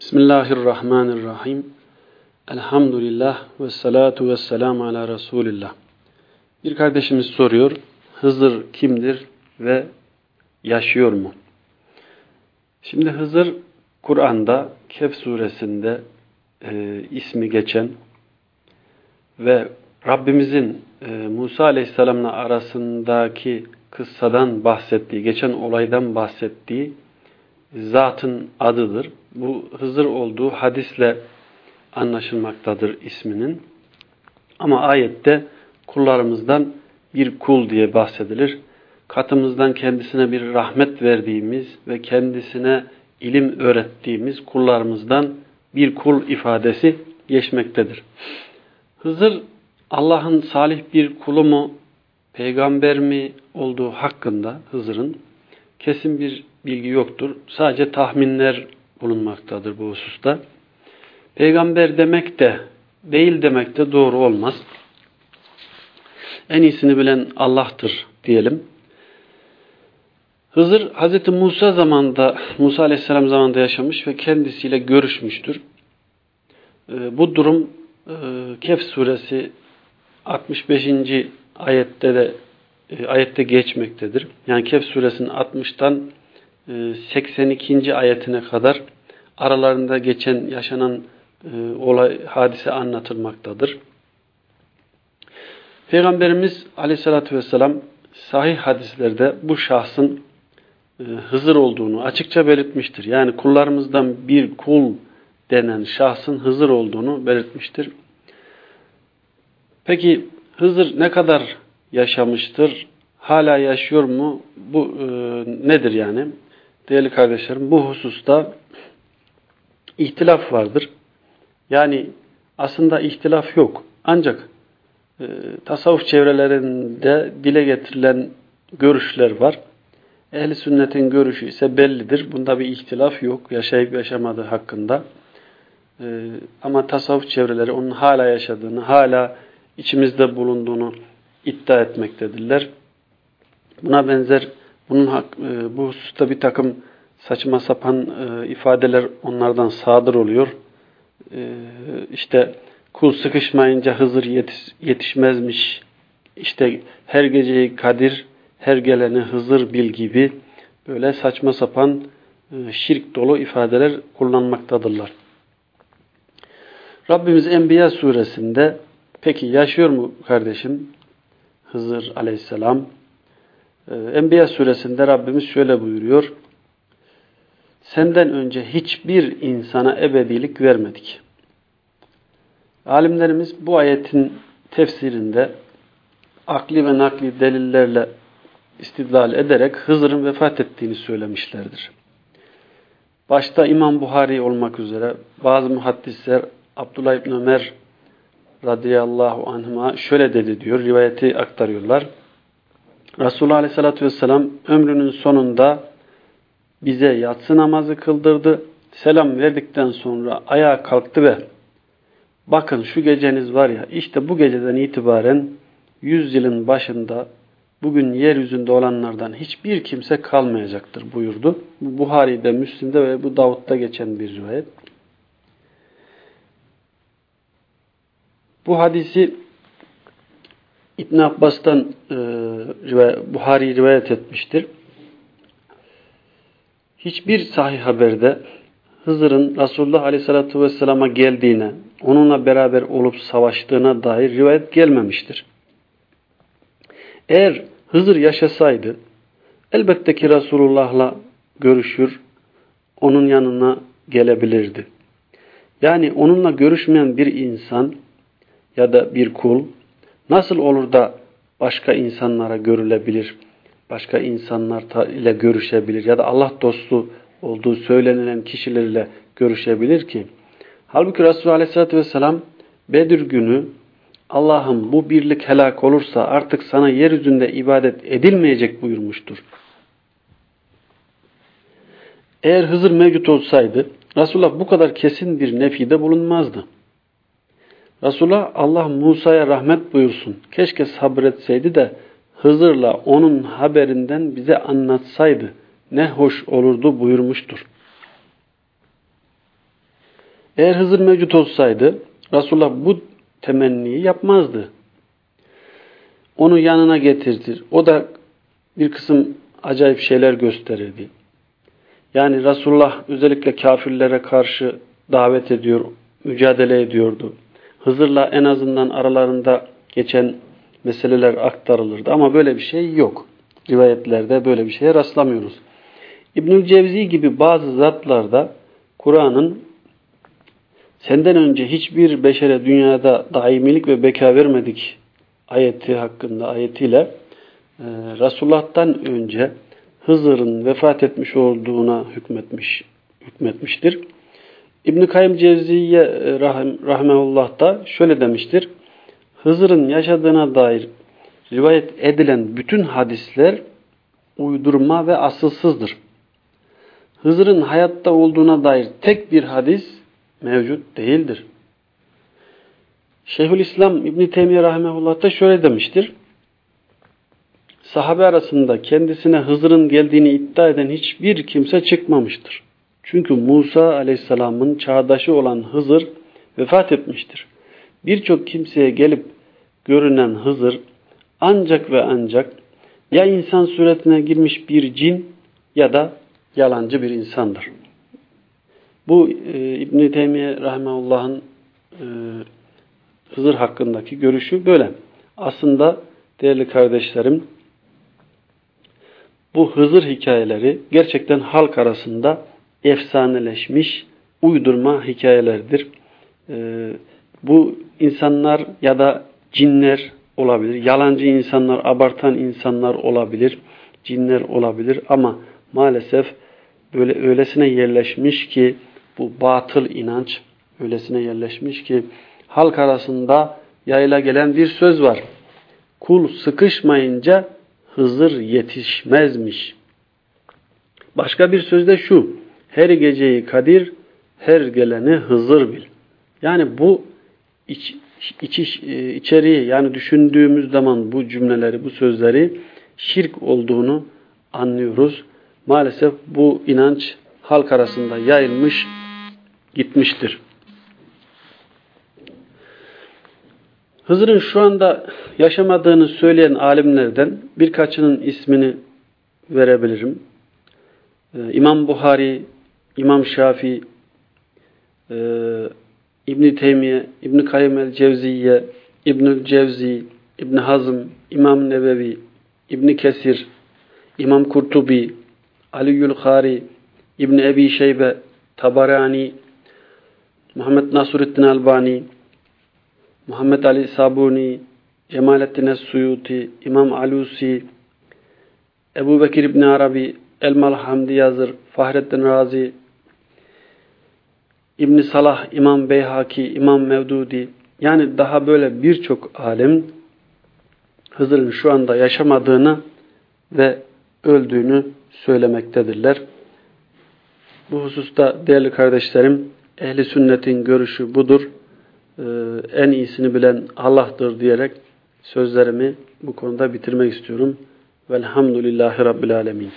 Bismillahirrahmanirrahim. Elhamdülillah ve salatu ve selamu ala Resulillah. Bir kardeşimiz soruyor, Hızır kimdir ve yaşıyor mu? Şimdi Hızır, Kur'an'da Kehf suresinde e, ismi geçen ve Rabbimizin e, Musa aleyhisselamla arasındaki kıssadan bahsettiği, geçen olaydan bahsettiği zatın adıdır. Bu Hızır olduğu hadisle anlaşılmaktadır isminin. Ama ayette kullarımızdan bir kul diye bahsedilir. Katımızdan kendisine bir rahmet verdiğimiz ve kendisine ilim öğrettiğimiz kullarımızdan bir kul ifadesi geçmektedir. Hızır Allah'ın salih bir kulu mu, peygamber mi olduğu hakkında Hızır'ın kesin bir bilgi yoktur. Sadece tahminler bulunmaktadır bu hususta. Peygamber demek de değil demek de doğru olmaz. En iyisini bilen Allah'tır diyelim. Hızır Hz. Musa zamanında, Musa Aleyhisselam zamanında yaşamış ve kendisiyle görüşmüştür. Ee, bu durum e, Kehf suresi 65. ayette de e, ayette geçmektedir. Yani Kehf suresinin 60'tan 82. E, ayetine kadar aralarında geçen yaşanan olay hadise anlatılmaktadır. Peygamberimiz Aleyhisselatü vesselam sahih hadislerde bu şahsın Hızır olduğunu açıkça belirtmiştir. Yani kullarımızdan bir kul denen şahsın Hızır olduğunu belirtmiştir. Peki Hızır ne kadar yaşamıştır? Hala yaşıyor mu? Bu e, nedir yani? Değerli kardeşlerim bu hususta ihtilaf vardır. Yani aslında ihtilaf yok. Ancak e, tasavvuf çevrelerinde dile getirilen görüşler var. Ehli sünnetin görüşü ise bellidir. Bunda bir ihtilaf yok. Yaşayıp yaşamadığı hakkında. E, ama tasavvuf çevreleri onun hala yaşadığını, hala içimizde bulunduğunu iddia etmektedirler. Buna benzer bunun hak, e, bu hususta bir takım saçma sapan e, ifadeler onlardan sadır oluyor. E, işte kul sıkışmayınca Hızır yetiş, yetişmezmiş. İşte her geceyi Kadir, her geleni Hızır bil gibi böyle saçma sapan e, şirk dolu ifadeler kullanmaktadırlar. Rabbimiz Enbiya suresinde peki yaşıyor mu kardeşim Hızır aleyhisselam? Ee, Enbiya suresinde Rabbimiz şöyle buyuruyor. Senden önce hiçbir insana ebedilik vermedik. Alimlerimiz bu ayetin tefsirinde akli ve nakli delillerle istidlal ederek Hızır'ın vefat ettiğini söylemişlerdir. Başta İmam Buhari olmak üzere bazı muhaddisler Abdullah İbn Ömer radıyallahu anhuma şöyle dedi diyor, rivayeti aktarıyorlar. Resulullah aleyhissalatü vesselam ömrünün sonunda bize yatsı namazı kıldırdı. Selam verdikten sonra ayağa kalktı ve bakın şu geceniz var ya işte bu geceden itibaren yüz yılın başında bugün yeryüzünde olanlardan hiçbir kimse kalmayacaktır buyurdu. Bu Buhari'de, Müslim'de ve bu Davud'da geçen bir rivayet. Bu hadisi İbn Abbas'tan e, Buhari rivayet etmiştir. Hiçbir sahih haberde Hızır'ın Resulullah Aleyhisselatü Vesselam'a geldiğine, onunla beraber olup savaştığına dair rivayet gelmemiştir. Eğer Hızır yaşasaydı, elbette ki Resulullah'la görüşür, onun yanına gelebilirdi. Yani onunla görüşmeyen bir insan ya da bir kul nasıl olur da başka insanlara görülebilir, başka insanlar ile görüşebilir ya da Allah dostu olduğu söylenilen kişilerle görüşebilir ki? Halbuki Resulullah Aleyhisselatü Vesselam Bedir günü Allah'ım bu birlik helak olursa artık sana yeryüzünde ibadet edilmeyecek buyurmuştur. Eğer Hızır mevcut olsaydı Resulullah bu kadar kesin bir nefide bulunmazdı. Resulullah Allah Musa'ya rahmet buyursun. Keşke sabretseydi de Hızır'la onun haberinden bize anlatsaydı ne hoş olurdu buyurmuştur. Eğer Hızır mevcut olsaydı Resulullah bu temenniyi yapmazdı. Onu yanına getirtir. O da bir kısım acayip şeyler gösterirdi. Yani Resulullah özellikle kafirlere karşı davet ediyor, mücadele ediyordu. Hızır'la en azından aralarında geçen meseleler aktarılırdı. Ama böyle bir şey yok. Rivayetlerde böyle bir şeye rastlamıyoruz. İbnül Cevzi gibi bazı zatlarda Kur'an'ın senden önce hiçbir beşere dünyada daimilik ve beka vermedik ayeti hakkında ayetiyle e, Resulullah'tan önce Hızır'ın vefat etmiş olduğuna hükmetmiş, hükmetmiştir. İbn-i Kayyum Cevziye e, rahim, da şöyle demiştir. Hızır'ın yaşadığına dair rivayet edilen bütün hadisler uydurma ve asılsızdır. Hızır'ın hayatta olduğuna dair tek bir hadis mevcut değildir. Şeyhülislam İbn Teymiye rahmetullah da şöyle demiştir. Sahabe arasında kendisine Hızır'ın geldiğini iddia eden hiçbir kimse çıkmamıştır. Çünkü Musa aleyhisselamın çağdaşı olan Hızır vefat etmiştir. Birçok kimseye gelip görünen Hızır ancak ve ancak ya insan suretine girmiş bir cin ya da yalancı bir insandır. Bu e, İbn-i Teymiye Rahimahullah'ın e, Hızır hakkındaki görüşü böyle. Aslında değerli kardeşlerim bu Hızır hikayeleri gerçekten halk arasında efsaneleşmiş uydurma hikayelerdir. E, bu insanlar ya da cinler olabilir. Yalancı insanlar, abartan insanlar olabilir. Cinler olabilir ama maalesef böyle öylesine yerleşmiş ki bu batıl inanç öylesine yerleşmiş ki halk arasında yayla gelen bir söz var. Kul sıkışmayınca Hızır yetişmezmiş. Başka bir söz de şu. Her geceyi Kadir, her geleni Hızır bil. Yani bu iç, iç, e, içeriği yani düşündüğümüz zaman bu cümleleri, bu sözleri şirk olduğunu anlıyoruz. Maalesef bu inanç halk arasında yayılmış gitmiştir. Hızır'ın şu anda yaşamadığını söyleyen alimlerden birkaçının ismini verebilirim. Ee, İmam Buhari, İmam Şafii, e, İbn Teymiye, İbn Kayyim el-Cevziye, İbnül Cevzi, İbn Hazm, İmam Nebevi, İbn Kesir, İmam Kurtubi, Ali Yülkhari, İbn Ebi Şeybe, Tabarani, Muhammed Nasruddin Albani, Muhammed Ali Sabuni, Cemalettin Suyuti, İmam Alusi, Ebu Bekir İbni Arabi, Elmal Hamdi Yazır, Fahrettin Razi, İbn Salah, İmam Beyhaki, İmam Mevdudi, yani daha böyle birçok alim Hızır'ın şu anda yaşamadığını ve öldüğünü söylemektedirler. Bu hususta değerli kardeşlerim, ehli sünnetin görüşü budur. Ee, en iyisini bilen Allah'tır diyerek sözlerimi bu konuda bitirmek istiyorum. Velhamdülillahi Rabbil Alemin.